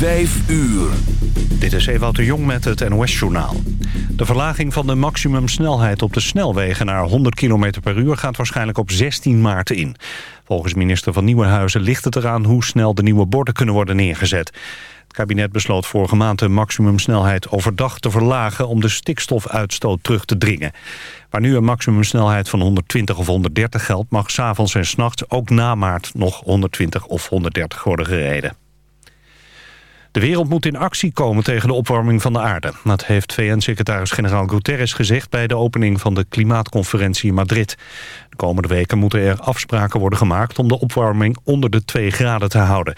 Vijf uur. Dit is Ewout de Jong met het NOS-journaal. De verlaging van de maximumsnelheid op de snelwegen naar 100 km per uur gaat waarschijnlijk op 16 maart in. Volgens minister van Nieuwenhuizen ligt het eraan hoe snel de nieuwe borden kunnen worden neergezet. Het kabinet besloot vorige maand de maximumsnelheid overdag te verlagen om de stikstofuitstoot terug te dringen. Waar nu een maximumsnelheid van 120 of 130 geldt, mag s'avonds en s'nachts ook na maart nog 120 of 130 worden gereden. De wereld moet in actie komen tegen de opwarming van de aarde. Dat heeft VN-secretaris-generaal Guterres gezegd... bij de opening van de klimaatconferentie in Madrid. De komende weken moeten er afspraken worden gemaakt... om de opwarming onder de 2 graden te houden.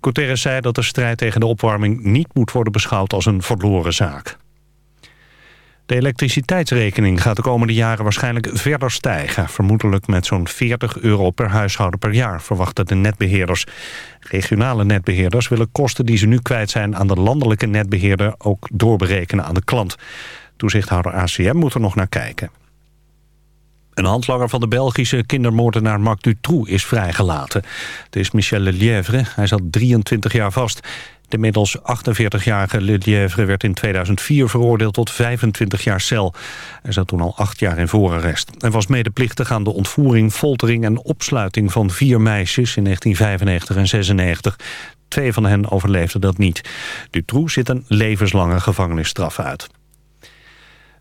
Guterres zei dat de strijd tegen de opwarming... niet moet worden beschouwd als een verloren zaak. De elektriciteitsrekening gaat de komende jaren waarschijnlijk verder stijgen. Vermoedelijk met zo'n 40 euro per huishouden per jaar, verwachten de netbeheerders. Regionale netbeheerders willen kosten die ze nu kwijt zijn aan de landelijke netbeheerder ook doorberekenen aan de klant. Toezichthouder ACM moet er nog naar kijken. Een handlanger van de Belgische kindermoordenaar Marc Dutroux is vrijgelaten. Het is Michel Lelièvre. Hij zat 23 jaar vast. De middels 48-jarige Lièvre werd in 2004 veroordeeld tot 25 jaar cel. Hij zat toen al acht jaar in voorarrest. En was medeplichtig aan de ontvoering, foltering en opsluiting van vier meisjes in 1995 en 96. Twee van hen overleefden dat niet. Dutroux zit een levenslange gevangenisstraf uit.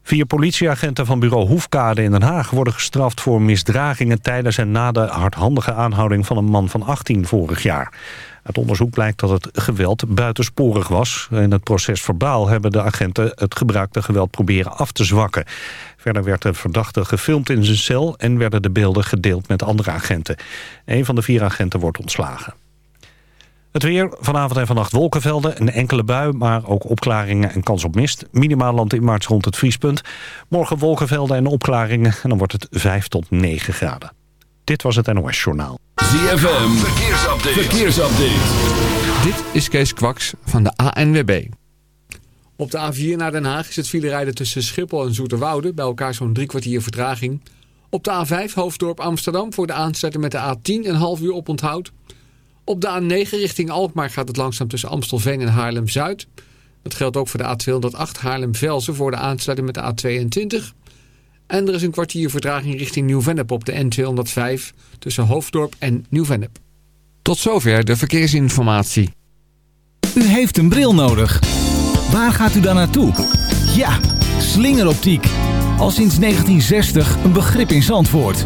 Vier politieagenten van bureau Hoefkade in Den Haag worden gestraft voor misdragingen tijdens en na de hardhandige aanhouding van een man van 18 vorig jaar. Uit onderzoek blijkt dat het geweld buitensporig was. In het proces verbaal hebben de agenten het gebruikte geweld proberen af te zwakken. Verder werd de verdachte gefilmd in zijn cel en werden de beelden gedeeld met andere agenten. Een van de vier agenten wordt ontslagen. Het weer, vanavond en vannacht wolkenvelden, een enkele bui... maar ook opklaringen en kans op mist. Minimaal land in maart rond het vriespunt. Morgen wolkenvelden en opklaringen en dan wordt het 5 tot 9 graden. Dit was het NOS Journaal. ZFM, verkeersupdate. verkeersupdate. Dit is Kees Kwaks van de ANWB. Op de A4 naar Den Haag is het filerijden tussen Schiphol en Zoeterwoude... bij elkaar zo'n drie kwartier vertraging. Op de A5 Hoofddorp Amsterdam voor de aansluiting met de A10 een half uur op onthoud. Op de A9 richting Alkmaar gaat het langzaam tussen Amstelveen en Haarlem-Zuid. Dat geldt ook voor de A208 Haarlem-Velsen voor de aansluiting met de A22... En er is een kwartier vertraging richting Nieuw-Vennep op de N205 tussen Hoofddorp en Nieuw-Vennep. Tot zover de verkeersinformatie. U heeft een bril nodig. Waar gaat u dan naartoe? Ja, slingeroptiek. Al sinds 1960 een begrip in Zandvoort.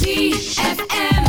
ZFM.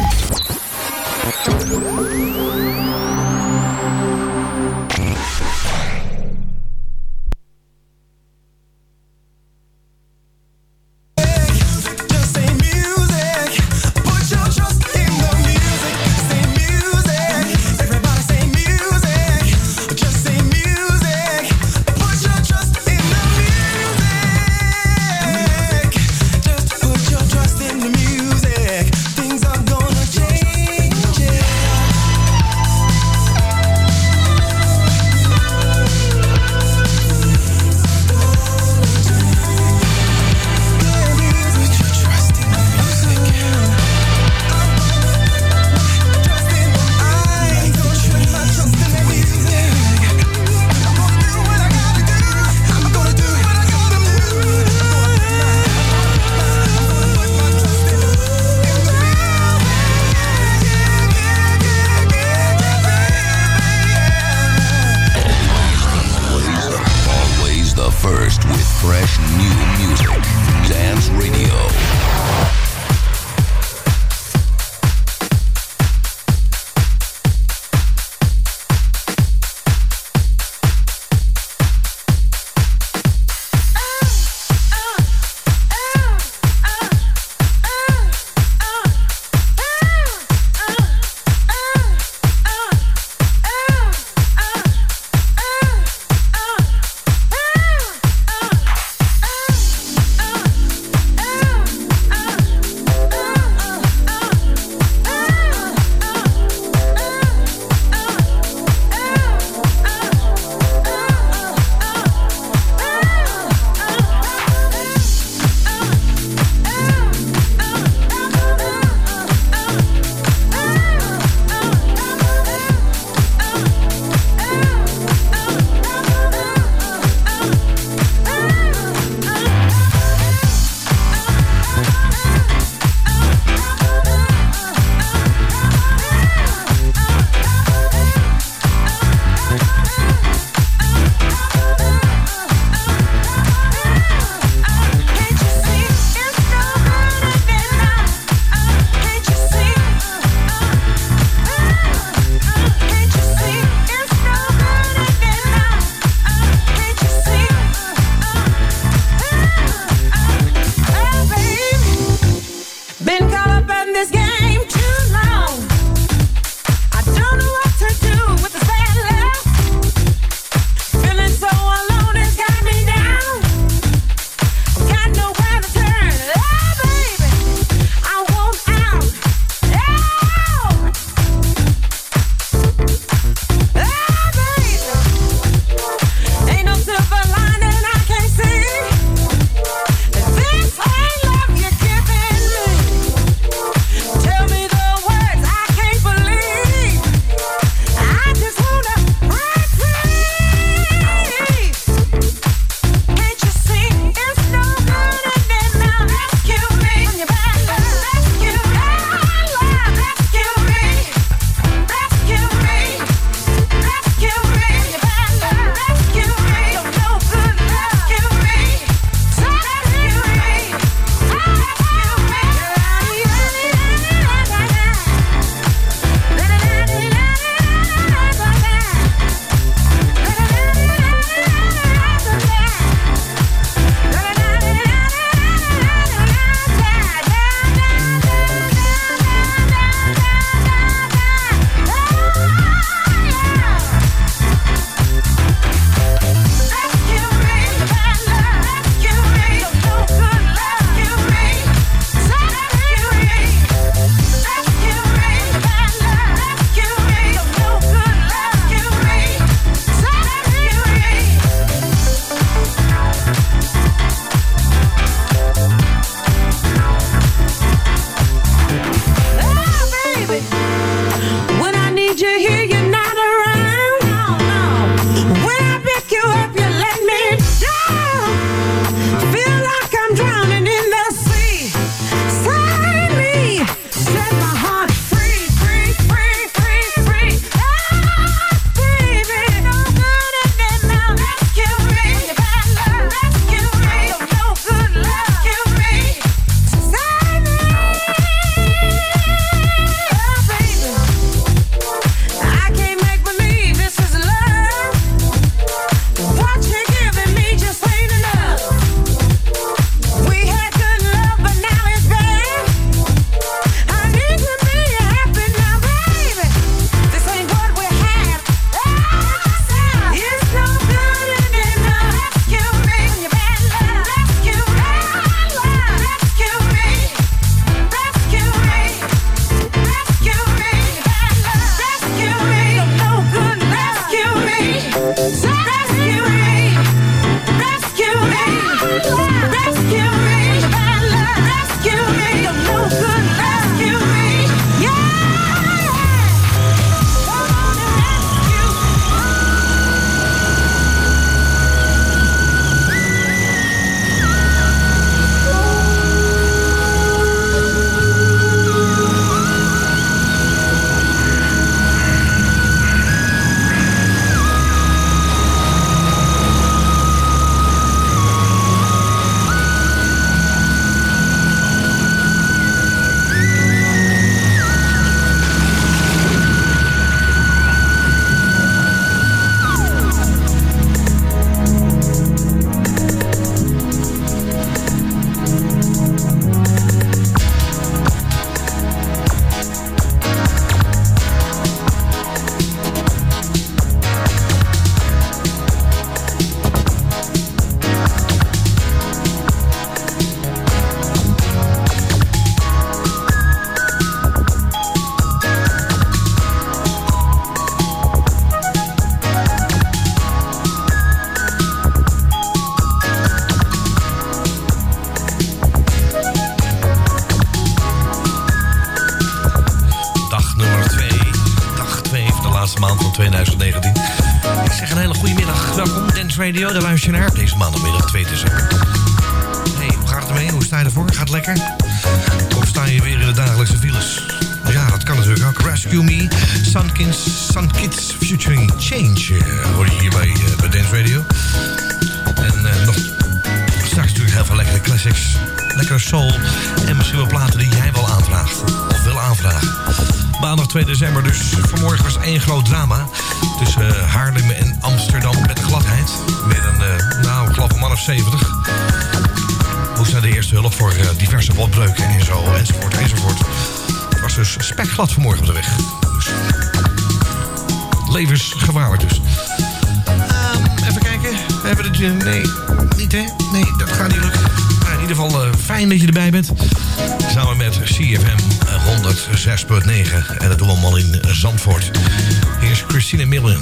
Radio, de luisteraar. naar deze maandagmiddag 2 december. Hey, hoe gaat het ermee? Hoe sta je ervoor? Gaat het lekker? Of sta je weer in de dagelijkse files? Nou ja, dat kan natuurlijk ook. Rescue Me, Sunkins, Sunkids Futuring Change. Eh, hoor je hier bij, eh, bij Dance Radio. En eh, nog straks natuurlijk heel veel lekkere classics. Lekker soul. En misschien wel platen die jij wel aanvraagt. Of wil aanvragen. Maandag 2 december dus. Vanmorgen was één groot drama. Tussen Haarlem en Amsterdam gladheid. Met een, uh, nou, ik man of 70. Moest naar de eerste hulp voor eh, diverse botbreuken en zo, enzovoort, enzovoort. Het was dus spekglad vanmorgen op de weg. Dus, levensgevaarlijk dus. Ehm, even kijken. We hebben het... Eh, nee, niet hè? Nee, dat gaat niet lukken. Maar in ieder geval fijn dat je erbij bent. Samen met CFM 106.9. En dat doen we allemaal in Zandvoort. Eerst Christine Milian.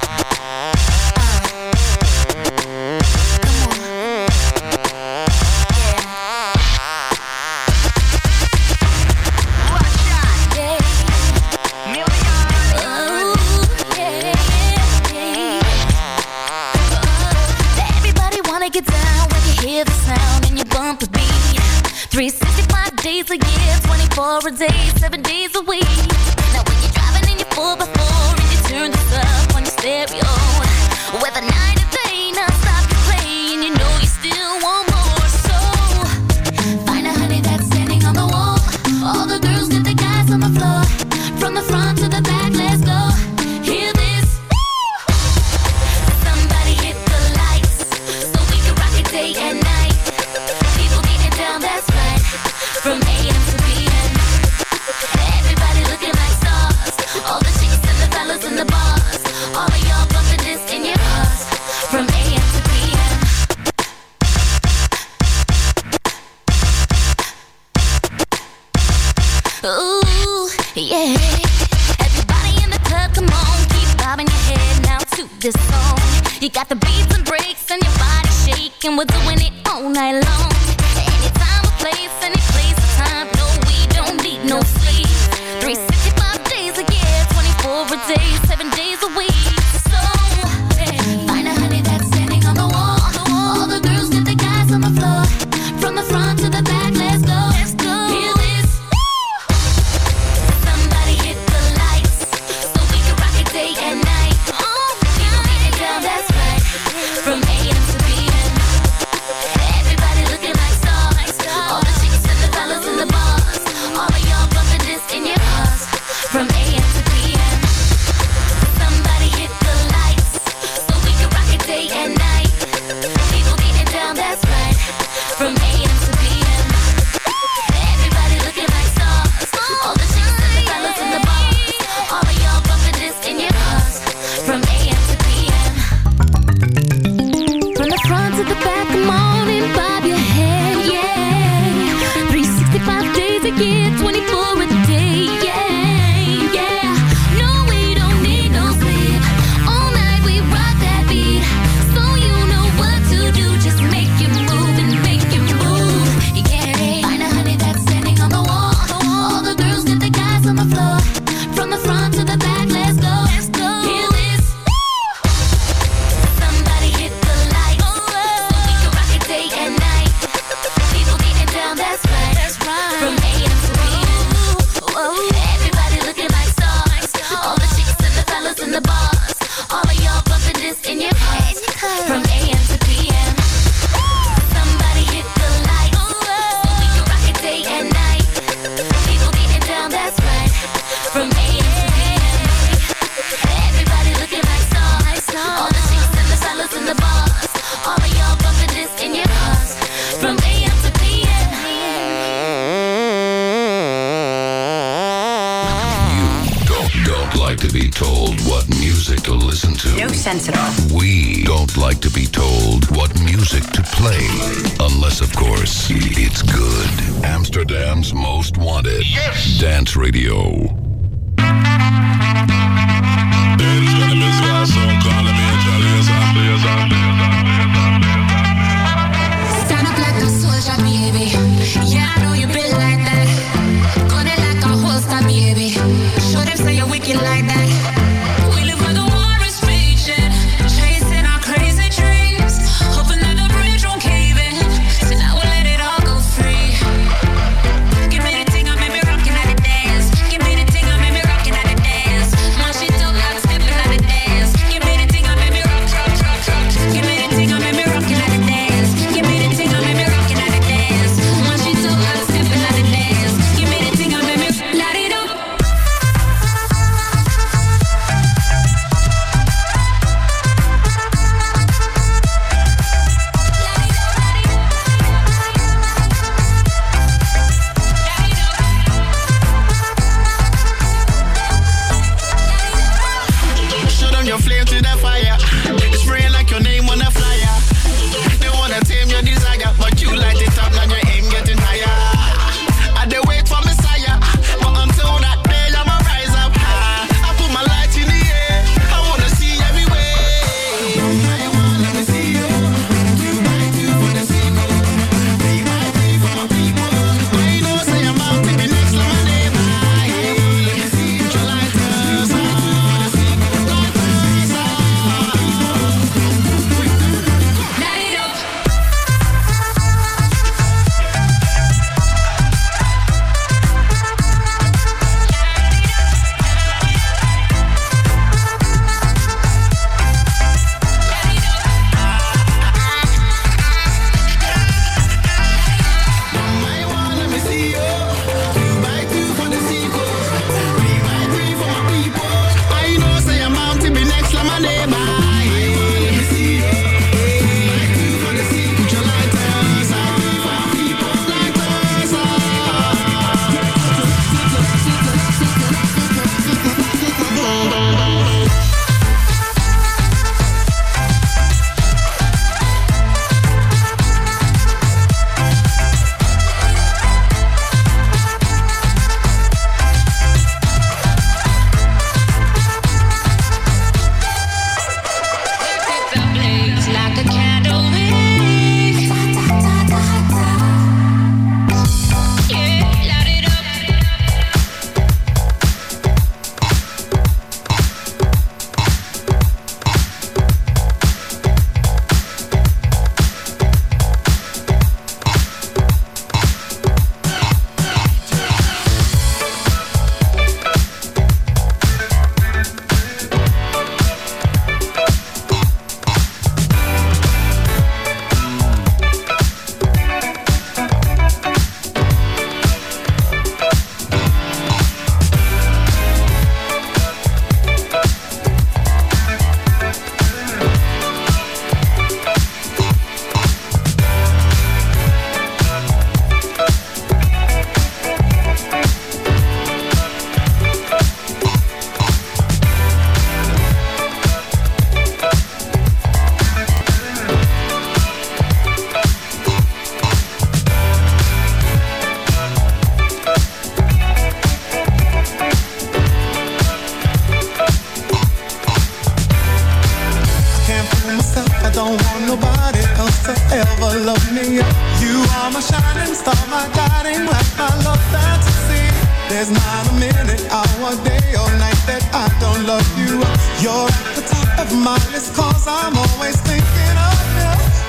ever love me. You are my shining star, my guiding light, my love fantasy. There's not a minute, hour, day or night that I don't love you. You're at the top of my list, cause I'm always thinking of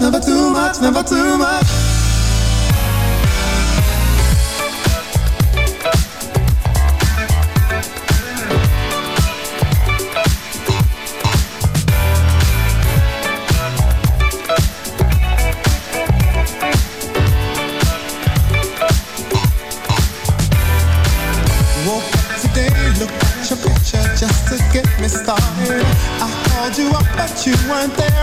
much, never too much, never too much. Just to get me started. I called you up, but you weren't there,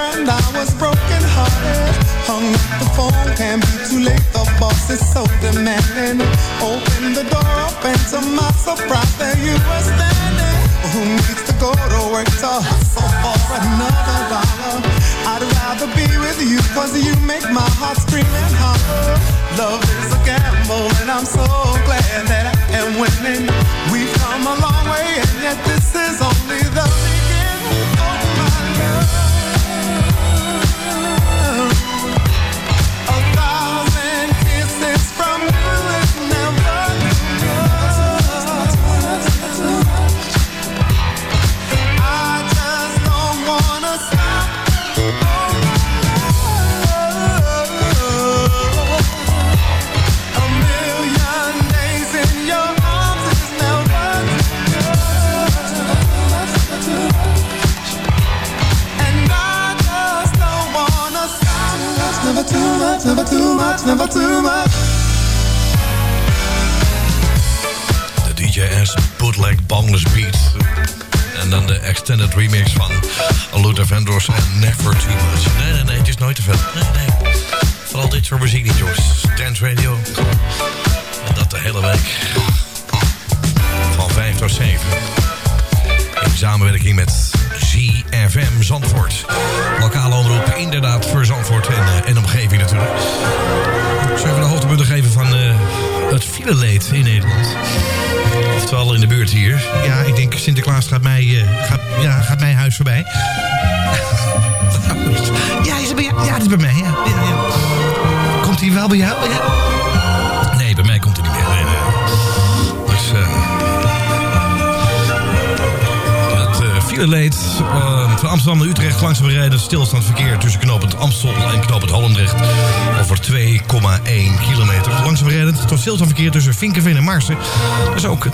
Marsen. Dat is ook 2,6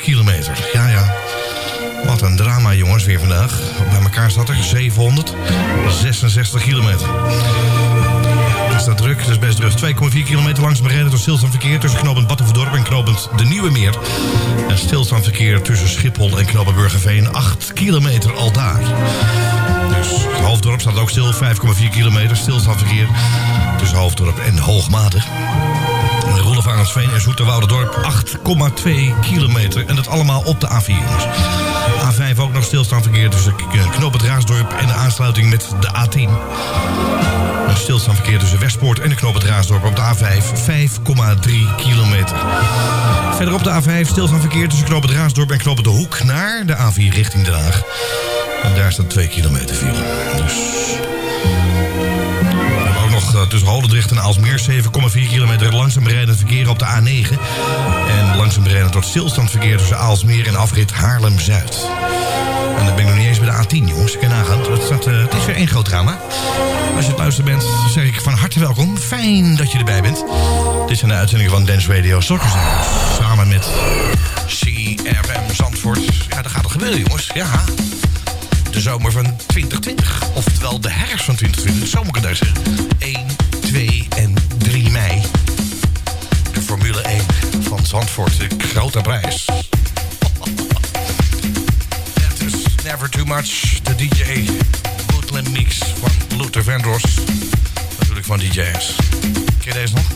kilometer. Ja, ja. Wat een drama, jongens, weer vandaag. Bij elkaar staat er 766 kilometer. Het staat druk, dat is best druk. 2,4 kilometer langzaam rijden door stilstaand verkeer... tussen knooppunt Battenverdorp en knooppunt De Nieuwe Meer. En stilstaand verkeer tussen Schiphol en knooppunt Burgerveen. 8 kilometer al daar. Dus Hoofddorp staat ook stil, 5,4 kilometer. Stilstaand verkeer tussen Hoofddorp en Hoogmade. En Roelof Arendsveen en Zoeterwouderdorp 8,2 kilometer. En dat allemaal op de A4, jongens. A5 ook nog stilstaand verkeer tussen K- knooppunt Raasdorp en de aansluiting met de A10. Een stilstaand verkeer tussen Westpoort en de knooppunt Raasdorp op de A5. 5,3 kilometer. Verder op de A5 stilstaand verkeer tussen knooppunt Raasdorp en knooppunt De Hoek naar de A4 richting Den Haag. En daar staat 2 kilometer file. Dus... tussen Holendrecht en Aalsmeer 7,4 kilometer langzaam rijdend verkeer op de A9. En langzaam rijdend tot stilstand verkeer tussen Aalsmeer en afrit Haarlem-Zuid. En dan ben ik nog niet eens bij de A10, jongens. Ik kan nagaan. Het, eh, het is weer één groot drama. Als je het luisteren bent, zeg ik van harte welkom. Fijn dat je erbij bent. Dit zijn de uitzendingen van Dance Radio Soccer Samen met C CFM Zandvoort. Ja, daar gaat het gebeuren, jongens. Ja. De zomer van 2020. Oftewel de herfst van 2020. Zo moet ik het daar zeggen. 1, 2 en 3 mei. De Formule 1 van Zandvoort. De grote prijs. Het is Never Too Much. De DJ Bootleg Mix van Luther Vandross. Natuurlijk van DJ's. Ken je deze nog?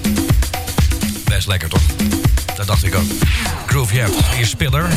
Best lekker, toch? Dat dacht ik ook. Groove, je hebt hier Spiller.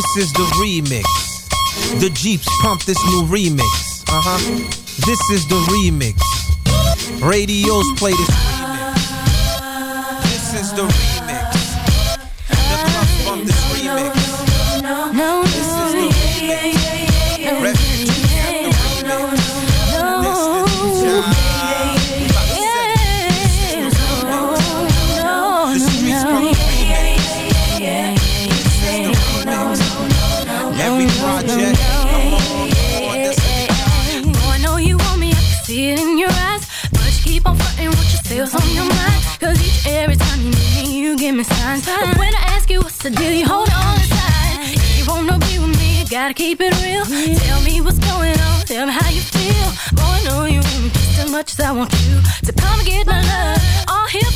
This is the remix. The Jeeps pump this new remix. Uh huh. This is the remix. Radios play this remix. This is the remix. But when I ask you what's the deal, you hold on tight. If you wanna be with me, you gotta keep it real. Tell me what's going on, tell me how you feel. Boy, I know you want me just as much as I want you. To come and get my love, all here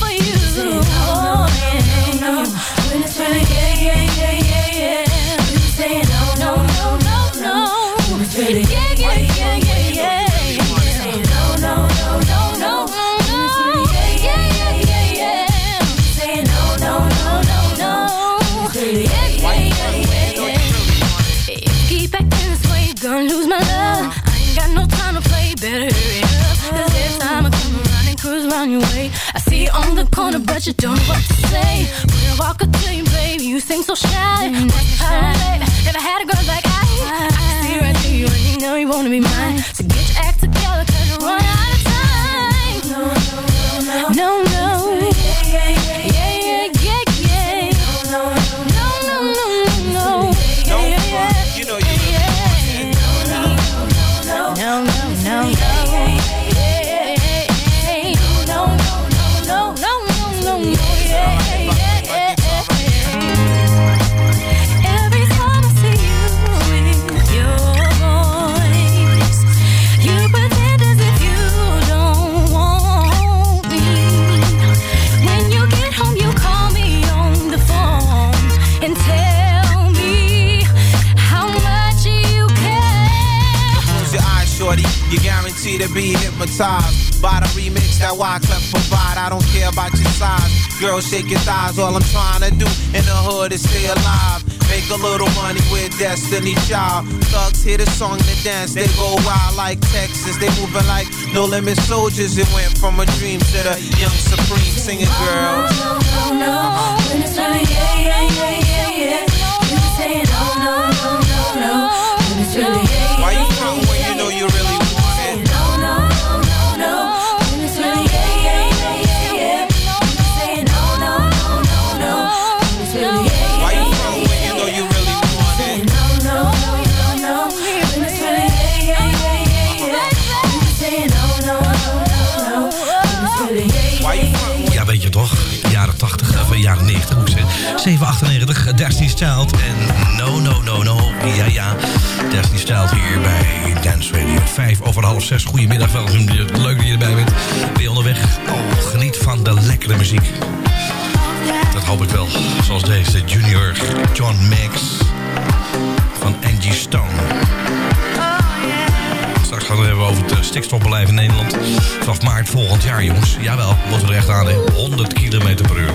better hurry up. Cause every time I come around and cruise around your way, I see you on the corner, but you don't know what to say. When I walk up to you, baby, you seem so shy. Mm, I never had a girl like I. I can see right through you, and you know you wanna be mine. So get your act together, No, no, no, to be hypnotized by the remix that Wyclef provide. I don't care about your size. Girl, shake your thighs. All I'm trying to do in the hood is stay alive. Make a little money with Destiny Child. Thugs hear the song and dance. They go wild like Texas. They moving like no limit soldiers. It went from a dream to the young supreme singing girls. No, no, when it's really yeah, yeah, yeah, yeah, yeah. You say no, no, no, no, no. When it's really yeah, yeah, Why you yeah, front when you know you really 798, Destiny's Child en No No No No. Ja, ja. Destiny's Child hier bij Dance Radio. Vijf over half zes. Goedemiddag, welkom. Leuk dat je erbij bent. Ben je onderweg? Oh, geniet van de lekkere muziek. Dat hoop ik wel. Zoals deze Junior John Max van Angie Stone. Straks gaan we het hebben over het stikstofbeleid in Nederland. Vanaf maart volgend jaar, jongens. Jawel, moeten we er echt aan, hè. 100 km per uur.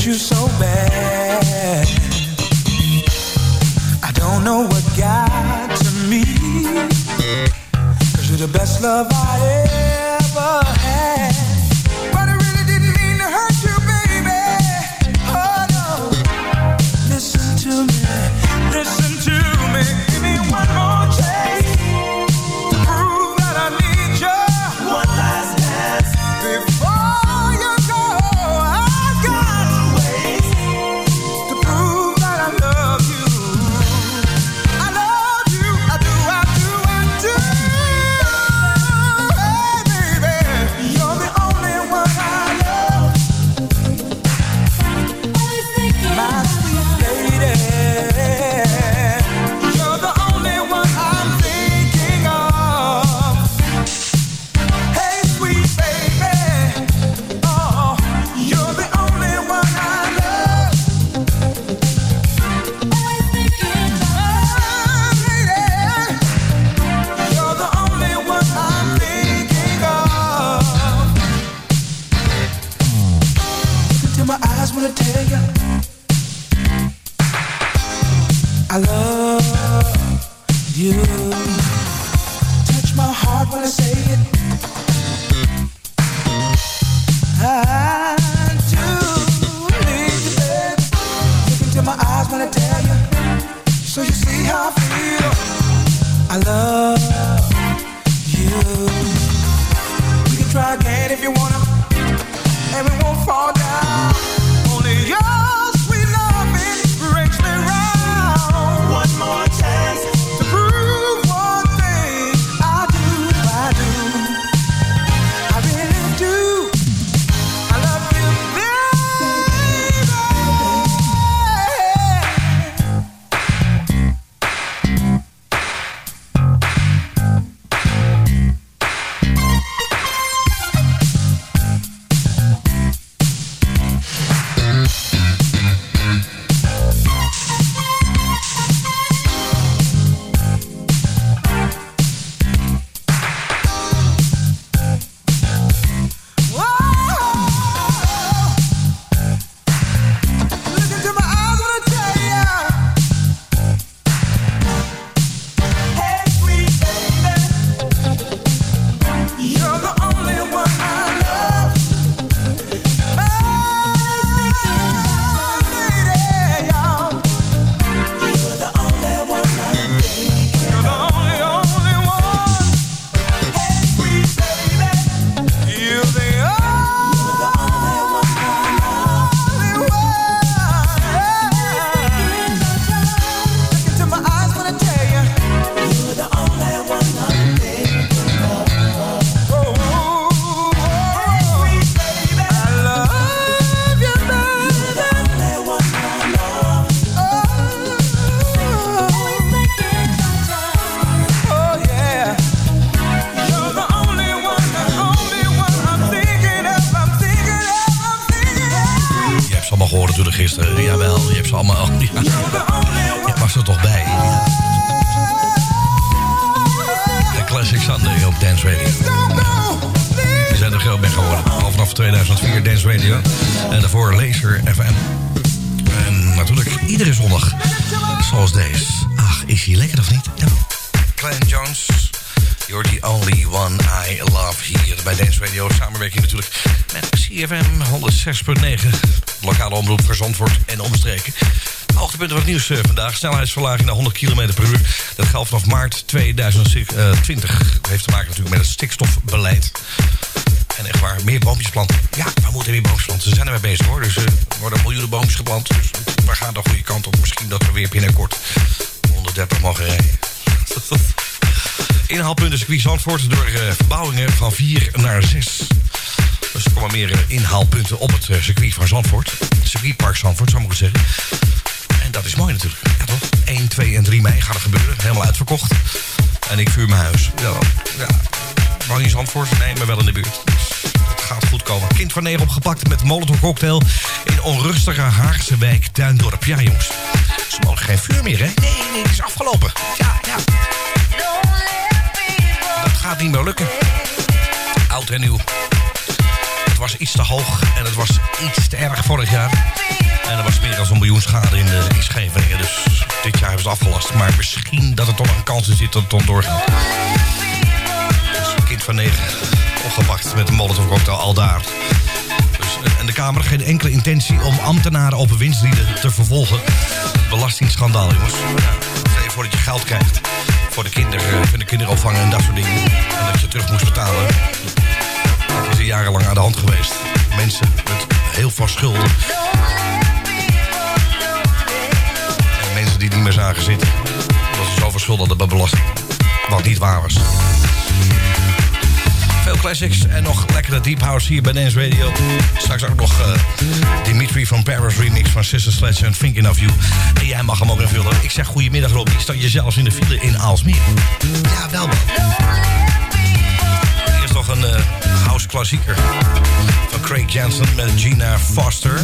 hurt you so bad. I don't know what got to me. you you're the best love I ever had. En natuurlijk iedere zondag. Zoals deze. Ach, is hij lekker of niet? Ja. Clan Jones. You're the only one I love hier bij Dance Radio. Samenwerking natuurlijk met CFM 106.9. Lokale omroep voor Zandvoort en omstreken. Hoogtepunten van het nieuws eh, vandaag. Snelheidsverlaging naar 100 km per uur. Dat geldt vanaf maart 2020. Dat heeft te maken natuurlijk met het stikstofbeleid. En echt waar, meer boompjes planten. Ja, we moeten meer boompjes planten. Ze zijn ermee bezig hoor. Dus eh, er worden miljoenen boompjes geplant. Dus we gaan de goede kant op. Misschien dat we weer binnenkort 130 mogen rijden. Inhaalpunten circuit Zandvoort door eh, verbouwingen van 4 naar 6. Dus er komen meer eh, inhaalpunten op het circuit van Zandvoort. Circuitpark Zandvoort, zou ik moeten zeggen. En dat is mooi natuurlijk. Ja toch? 1, 2 en 3 mei gaat het gebeuren. Helemaal uitverkocht. En ik vuur mijn huis. Ja, ja. Woon je in Zandvoort? Nee, maar wel in de buurt. Dus dat gaat goed komen. Kind van 9 opgepakt met molotov cocktail... in onrustige Haagse wijk Tuindorp. Ja jongens, ze mogen geen vuur meer hè? Nee, nee, het is afgelopen. Ja, ja. Dat gaat niet meer lukken. Oud en nieuw. Het was iets te hoog en het was iets te erg vorig jaar. En er was meer dan een miljoen schade in, de, in Scheveningen. Dus dit jaar hebben ze het afgelast. Maar misschien dat er toch een kans in zit dat het dan doorgaat. Van negen opgepakt met een molotov cocktail al daar. Dus, en de Kamer geen enkele intentie om ambtenaren op winstlieden te vervolgen. Belastingsschandaal, jongens. Ja, stel je voor je geld krijgt voor de kinderen, voor de kinderopvang en dat soort dingen. En dat je terug moest betalen. Dat is er jarenlang aan de hand geweest. Mensen met heel veel schulden. En mensen die niet meer zagen zitten. Dat ze zoveel schulden hadden bij belasting. Wat niet waar was. Veel classics en nog lekkere deep house hier bij Dance Radio. Straks ook nog eh, Dimitri van Paris remix van Sister Sledge en Thinking of You. En jij mag hem ook invullen. Ik zeg goedemiddag Rob. Ik sta je zelfs in de file in Aalsmeer. Ja, wel. Hier is nog een eh, house klassieker van Craig Jensen met Gina Foster.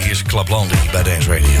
Hier is Club Landy bij Dance Radio.